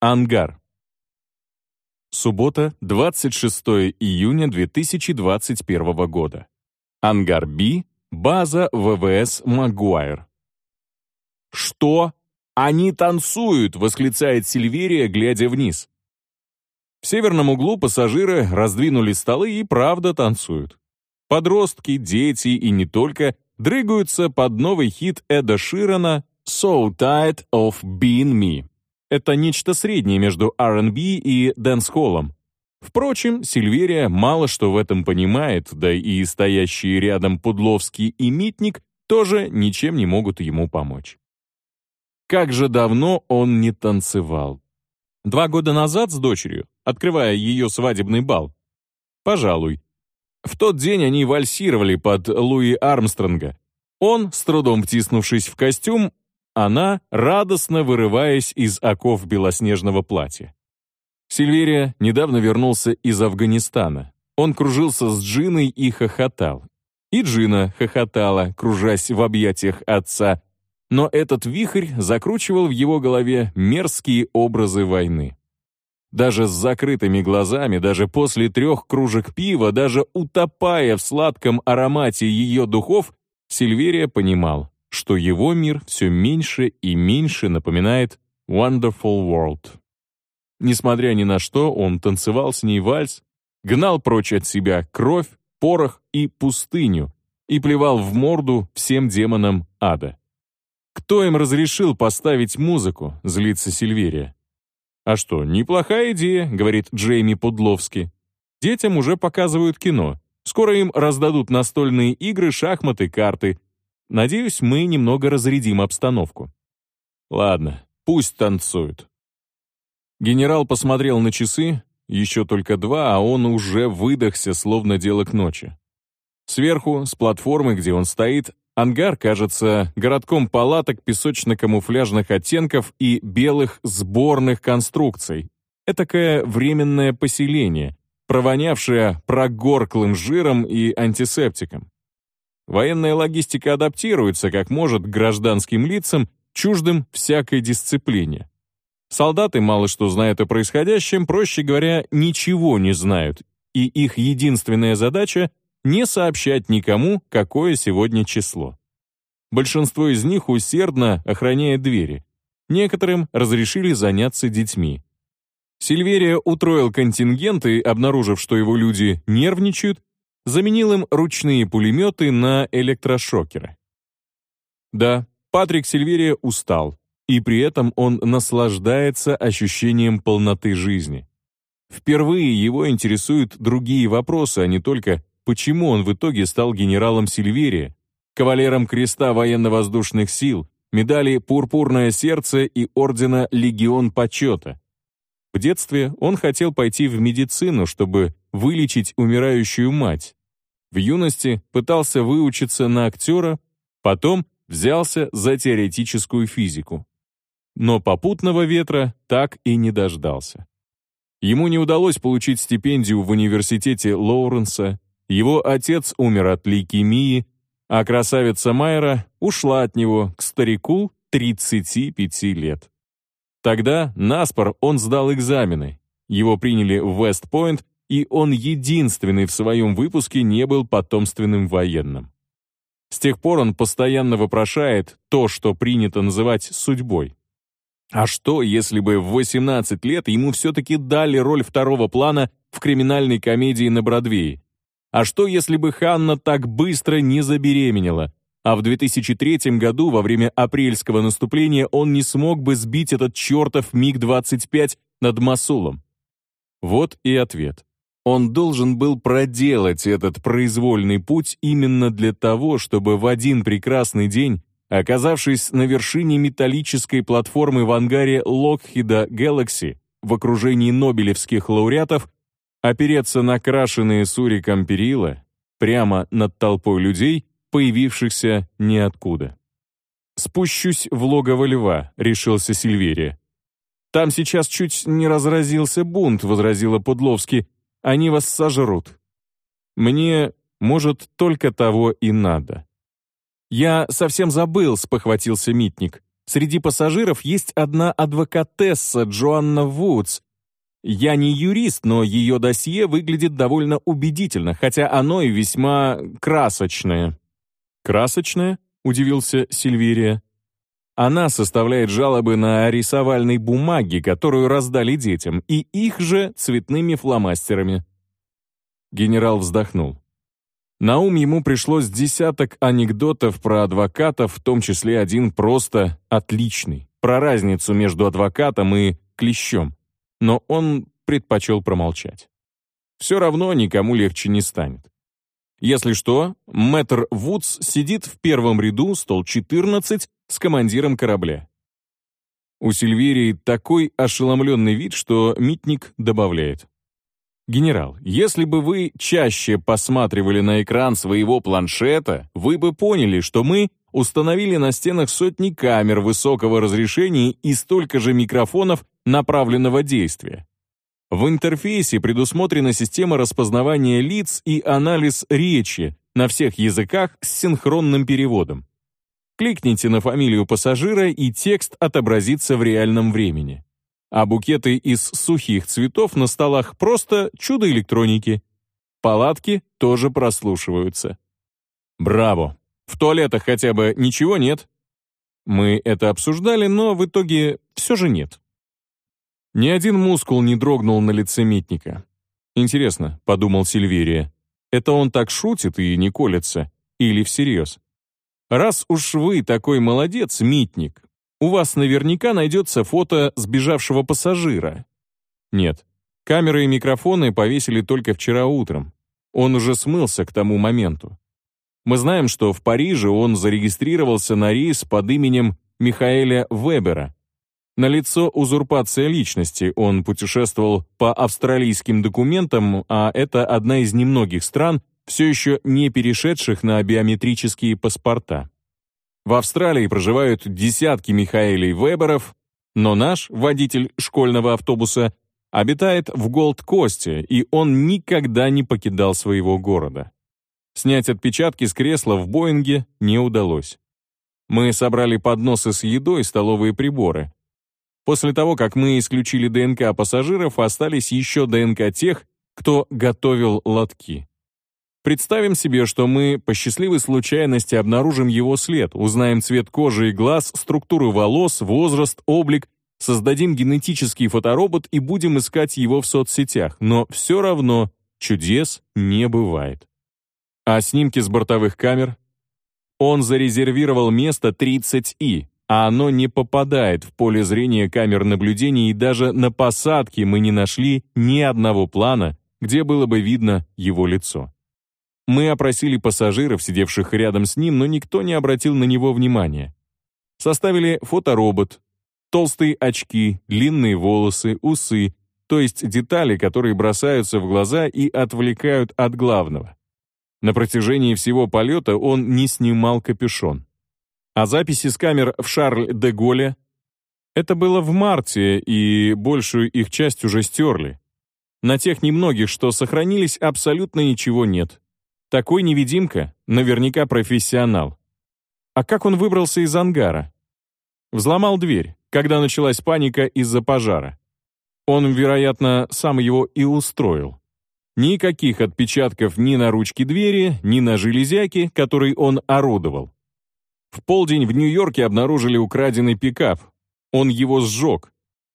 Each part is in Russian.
Ангар. Суббота, 26 июня 2021 года. Ангар Б, база ВВС Магуайр. «Что? Они танцуют!» — восклицает Сильверия, глядя вниз. В северном углу пассажиры раздвинули столы и правда танцуют. Подростки, дети и не только дрыгаются под новый хит Эда Ширана «So Tired of Being Me». Это нечто среднее между R&B и дэнс-холлом. Впрочем, Сильверия мало что в этом понимает, да и стоящие рядом Пудловский и Митник тоже ничем не могут ему помочь. Как же давно он не танцевал. Два года назад с дочерью, открывая ее свадебный бал. Пожалуй. В тот день они вальсировали под Луи Армстронга. Он, с трудом втиснувшись в костюм, она, радостно вырываясь из оков белоснежного платья. Сильверия недавно вернулся из Афганистана. Он кружился с Джиной и хохотал. И Джина хохотала, кружась в объятиях отца, но этот вихрь закручивал в его голове мерзкие образы войны. Даже с закрытыми глазами, даже после трех кружек пива, даже утопая в сладком аромате ее духов, Сильверия понимал, что его мир все меньше и меньше напоминает Wonderful World. Несмотря ни на что, он танцевал с ней вальс, гнал прочь от себя кровь, порох и пустыню и плевал в морду всем демонам ада. «Кто им разрешил поставить музыку?» — злится Сильверия. «А что, неплохая идея», — говорит Джейми Пудловский. «Детям уже показывают кино. Скоро им раздадут настольные игры, шахматы, карты. Надеюсь, мы немного разрядим обстановку. Ладно, пусть танцуют. Генерал посмотрел на часы, еще только два, а он уже выдохся, словно дело к ночи. Сверху, с платформы, где он стоит, ангар кажется городком палаток песочно-камуфляжных оттенков и белых сборных конструкций. Этакое временное поселение, провонявшее прогорклым жиром и антисептиком. Военная логистика адаптируется как может к гражданским лицам, чуждым всякой дисциплине. Солдаты мало что знают о происходящем, проще говоря, ничего не знают, и их единственная задача — не сообщать никому, какое сегодня число. Большинство из них усердно охраняет двери. Некоторым разрешили заняться детьми. Сильверия утроил контингент и, обнаружив, что его люди нервничают, заменил им ручные пулеметы на электрошокеры. Да, Патрик Сильверия устал, и при этом он наслаждается ощущением полноты жизни. Впервые его интересуют другие вопросы, а не только почему он в итоге стал генералом Сильверия, кавалером Креста военно-воздушных сил, медали «Пурпурное сердце» и ордена «Легион почета». В детстве он хотел пойти в медицину, чтобы вылечить умирающую мать, в юности пытался выучиться на актера, потом взялся за теоретическую физику. Но попутного ветра так и не дождался. Ему не удалось получить стипендию в университете Лоуренса, его отец умер от лейкемии, а красавица Майера ушла от него к старику 35 лет. Тогда наспор он сдал экзамены. Его приняли в Вест-Пойнт и он единственный в своем выпуске не был потомственным военным. С тех пор он постоянно вопрошает то, что принято называть судьбой. А что, если бы в 18 лет ему все-таки дали роль второго плана в криминальной комедии на Бродвее? А что, если бы Ханна так быстро не забеременела, а в 2003 году во время апрельского наступления он не смог бы сбить этот чертов МиГ-25 над Масулом? Вот и ответ. Он должен был проделать этот произвольный путь именно для того, чтобы в один прекрасный день, оказавшись на вершине металлической платформы в ангаре Локхида Galaxy в окружении нобелевских лауреатов, опереться на крашеные суриком перила прямо над толпой людей, появившихся ниоткуда. «Спущусь в логово льва», — решился Сильверия. «Там сейчас чуть не разразился бунт», — возразила Подловский, они вас сожрут. Мне, может, только того и надо». «Я совсем забыл», — спохватился Митник. Среди пассажиров есть одна адвокатесса Джоанна Вудс. Я не юрист, но ее досье выглядит довольно убедительно, хотя оно и весьма красочное». «Красочное?» — удивился Сильвирия. Она составляет жалобы на рисовальной бумаге, которую раздали детям, и их же цветными фломастерами. Генерал вздохнул. На ум ему пришлось десяток анекдотов про адвокатов, в том числе один просто отличный, про разницу между адвокатом и клещом. Но он предпочел промолчать. Все равно никому легче не станет. Если что, мэтр Вудс сидит в первом ряду, стол 14, с командиром корабля. У Сильверии такой ошеломленный вид, что Митник добавляет. «Генерал, если бы вы чаще посматривали на экран своего планшета, вы бы поняли, что мы установили на стенах сотни камер высокого разрешения и столько же микрофонов направленного действия. В интерфейсе предусмотрена система распознавания лиц и анализ речи на всех языках с синхронным переводом. Кликните на фамилию пассажира, и текст отобразится в реальном времени. А букеты из сухих цветов на столах просто чудо электроники. Палатки тоже прослушиваются. Браво! В туалетах хотя бы ничего нет? Мы это обсуждали, но в итоге все же нет. Ни один мускул не дрогнул на лице Митника. «Интересно», — подумал Сильверия, — «это он так шутит и не колется? Или всерьез?» Раз уж вы такой молодец, Митник, у вас наверняка найдется фото сбежавшего пассажира. Нет, камеры и микрофоны повесили только вчера утром. Он уже смылся к тому моменту. Мы знаем, что в Париже он зарегистрировался на рейс под именем Михаэля Вебера. Налицо узурпация личности, он путешествовал по австралийским документам, а это одна из немногих стран, все еще не перешедших на биометрические паспорта. В Австралии проживают десятки Михаэлей Веберов, но наш водитель школьного автобуса обитает в Голд-Косте, и он никогда не покидал своего города. Снять отпечатки с кресла в Боинге не удалось. Мы собрали подносы с едой, столовые приборы. После того, как мы исключили ДНК пассажиров, остались еще ДНК тех, кто готовил лотки. Представим себе, что мы по счастливой случайности обнаружим его след, узнаем цвет кожи и глаз, структуру волос, возраст, облик, создадим генетический фоторобот и будем искать его в соцсетях, но все равно чудес не бывает. А снимки с бортовых камер? Он зарезервировал место 30И, а оно не попадает в поле зрения камер наблюдения, и даже на посадке мы не нашли ни одного плана, где было бы видно его лицо. Мы опросили пассажиров, сидевших рядом с ним, но никто не обратил на него внимания. Составили фоторобот, толстые очки, длинные волосы, усы, то есть детали, которые бросаются в глаза и отвлекают от главного. На протяжении всего полета он не снимал капюшон. А записи с камер в Шарль-де-Голле это было в марте, и большую их часть уже стерли. На тех немногих, что сохранились, абсолютно ничего нет. Такой невидимка наверняка профессионал. А как он выбрался из ангара? Взломал дверь, когда началась паника из-за пожара. Он, вероятно, сам его и устроил. Никаких отпечатков ни на ручке двери, ни на железяке, которой он орудовал. В полдень в Нью-Йорке обнаружили украденный пикап. Он его сжег.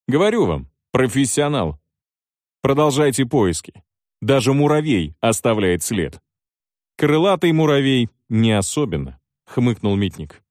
Говорю вам, профессионал. Продолжайте поиски. Даже муравей оставляет след. Крылатый муравей не особенно, хмыкнул Митник.